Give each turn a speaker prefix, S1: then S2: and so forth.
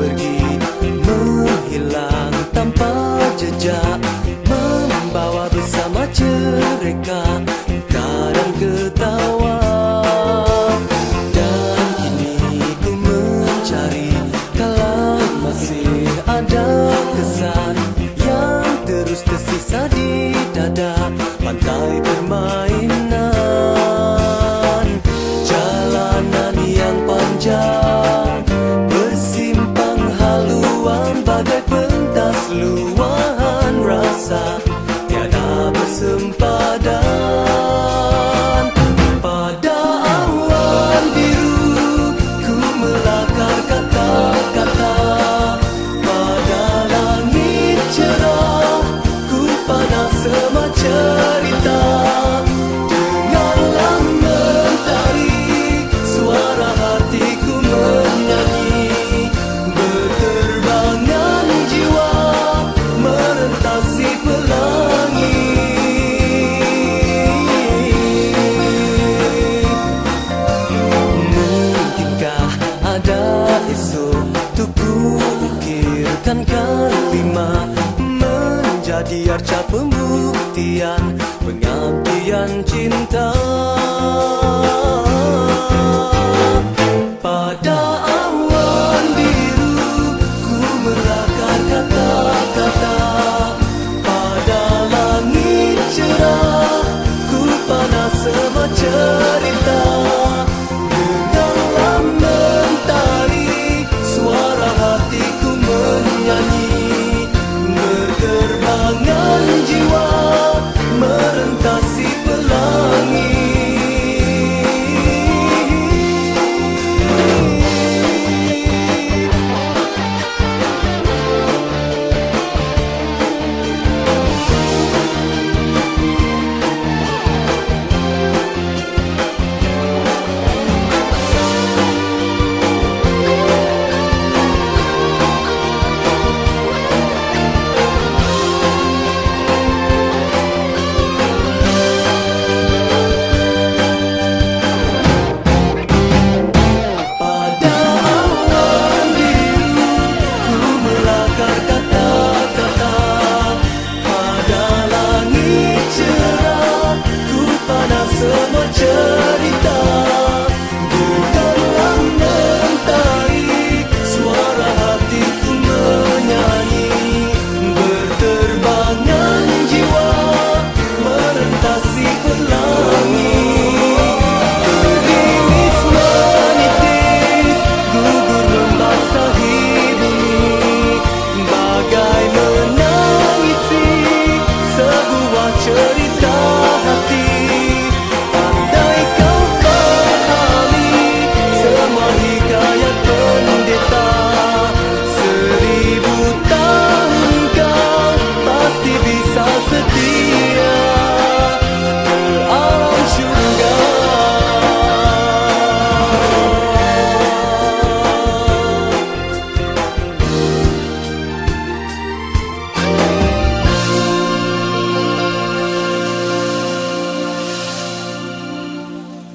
S1: pergi menghilang tanpa jejak membawa bersama cerita kadang ketawa dan kini ku mencari kala masih ada kesan yang terus tersisa di dada pantai permai. bukan kelima menjadi arca pembuktian pengabdian cinta. masih pelangi Jesus.